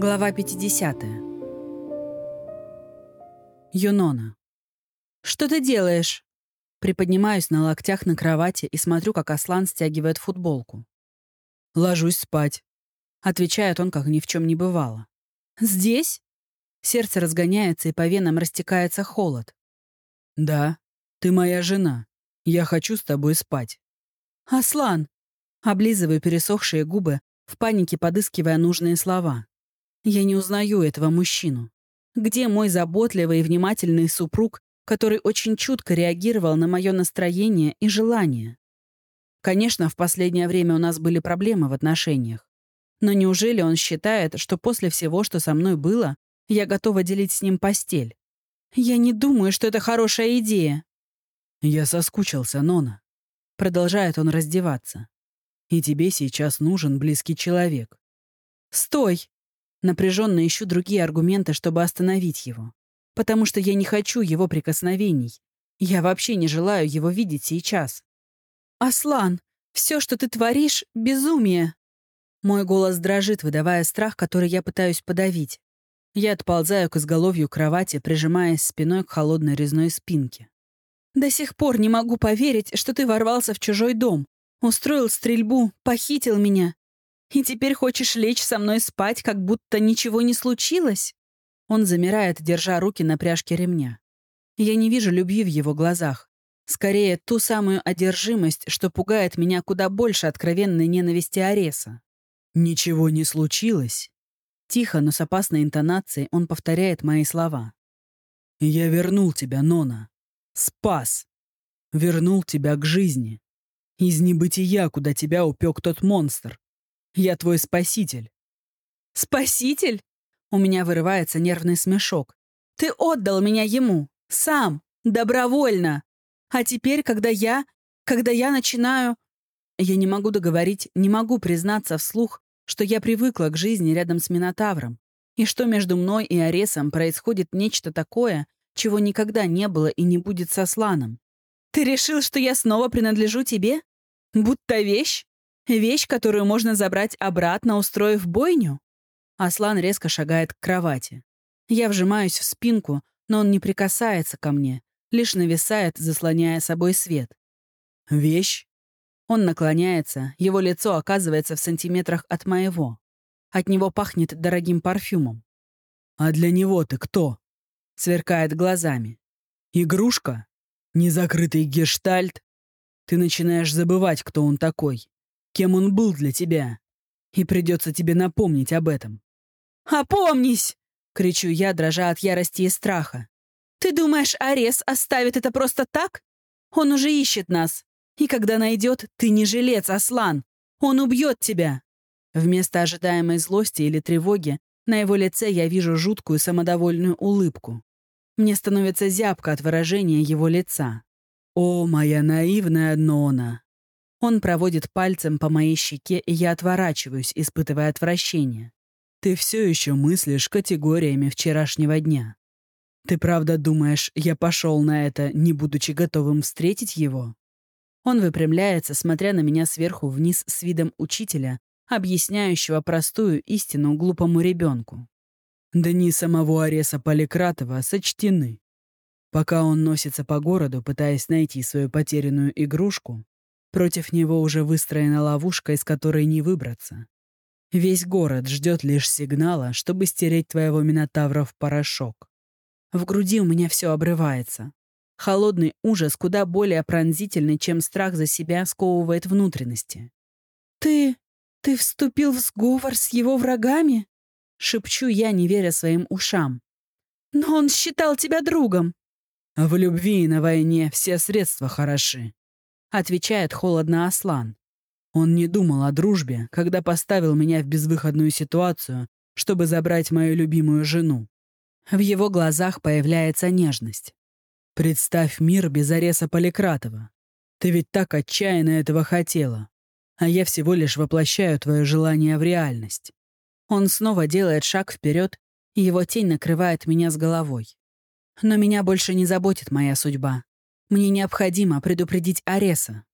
Глава 50. Юнона. «Что ты делаешь?» Приподнимаюсь на локтях на кровати и смотрю, как Аслан стягивает футболку. «Ложусь спать», — отвечает он, как ни в чем не бывало. «Здесь?» Сердце разгоняется, и по венам растекается холод. «Да, ты моя жена. Я хочу с тобой спать». «Аслан!» Облизываю пересохшие губы, в панике подыскивая нужные слова. Я не узнаю этого мужчину. Где мой заботливый и внимательный супруг, который очень чутко реагировал на мое настроение и желание? Конечно, в последнее время у нас были проблемы в отношениях. Но неужели он считает, что после всего, что со мной было, я готова делить с ним постель? Я не думаю, что это хорошая идея. Я соскучился, Нона. Продолжает он раздеваться. И тебе сейчас нужен близкий человек. Стой! Напряженно ищу другие аргументы, чтобы остановить его. Потому что я не хочу его прикосновений. Я вообще не желаю его видеть сейчас. «Аслан, все, что ты творишь, — безумие!» Мой голос дрожит, выдавая страх, который я пытаюсь подавить. Я отползаю к изголовью кровати, прижимаясь спиной к холодной резной спинке. «До сих пор не могу поверить, что ты ворвался в чужой дом, устроил стрельбу, похитил меня, и теперь хочешь лечь со мной спать, как будто ничего не случилось?» Он замирает, держа руки на пряжке ремня. Я не вижу любви в его глазах. Скорее, ту самую одержимость, что пугает меня куда больше откровенной ненависти Ареса. «Ничего не случилось?» Тихо, но с опасной интонацией он повторяет мои слова. «Я вернул тебя, Нона. Спас. Вернул тебя к жизни. Из небытия, куда тебя упек тот монстр. Я твой спаситель». «Спаситель?» У меня вырывается нервный смешок. «Ты отдал меня ему. Сам. Добровольно. А теперь, когда я... Когда я начинаю...» Я не могу договорить, не могу признаться вслух, что я привыкла к жизни рядом с Минотавром, и что между мной и Аресом происходит нечто такое, чего никогда не было и не будет со Сланом. «Ты решил, что я снова принадлежу тебе? Будто вещь?» Вещь, которую можно забрать обратно, устроив бойню? Аслан резко шагает к кровати. Я вжимаюсь в спинку, но он не прикасается ко мне, лишь нависает, заслоняя собой свет. «Вещь?» Он наклоняется, его лицо оказывается в сантиметрах от моего. От него пахнет дорогим парфюмом. «А для него ты кто?» Сверкает глазами. «Игрушка? Незакрытый гештальт? Ты начинаешь забывать, кто он такой кем он был для тебя. И придется тебе напомнить об этом. «Опомнись!» — кричу я, дрожа от ярости и страха. «Ты думаешь, Арес оставит это просто так? Он уже ищет нас. И когда найдет, ты не жилец, Аслан. Он убьет тебя!» Вместо ожидаемой злости или тревоги на его лице я вижу жуткую самодовольную улыбку. Мне становится зябко от выражения его лица. «О, моя наивная Нона!» Он проводит пальцем по моей щеке, и я отворачиваюсь, испытывая отвращение. Ты все еще мыслишь категориями вчерашнего дня. Ты правда думаешь, я пошел на это, не будучи готовым встретить его? Он выпрямляется, смотря на меня сверху вниз с видом учителя, объясняющего простую истину глупому ребенку. Дни самого Ареса Поликратова сочтены. Пока он носится по городу, пытаясь найти свою потерянную игрушку, Против него уже выстроена ловушка, из которой не выбраться. Весь город ждет лишь сигнала, чтобы стереть твоего Минотавра в порошок. В груди у меня все обрывается. Холодный ужас, куда более пронзительный, чем страх за себя, сковывает внутренности. «Ты... ты вступил в сговор с его врагами?» Шепчу я, не веря своим ушам. «Но он считал тебя другом!» «В любви и на войне все средства хороши», — отвечает холодно Аслан. Он не думал о дружбе, когда поставил меня в безвыходную ситуацию, чтобы забрать мою любимую жену. В его глазах появляется нежность. «Представь мир без Ареса Поликратова. Ты ведь так отчаянно этого хотела. А я всего лишь воплощаю твое желание в реальность». Он снова делает шаг вперед, и его тень накрывает меня с головой. Но меня больше не заботит моя судьба. Мне необходимо предупредить Ареса.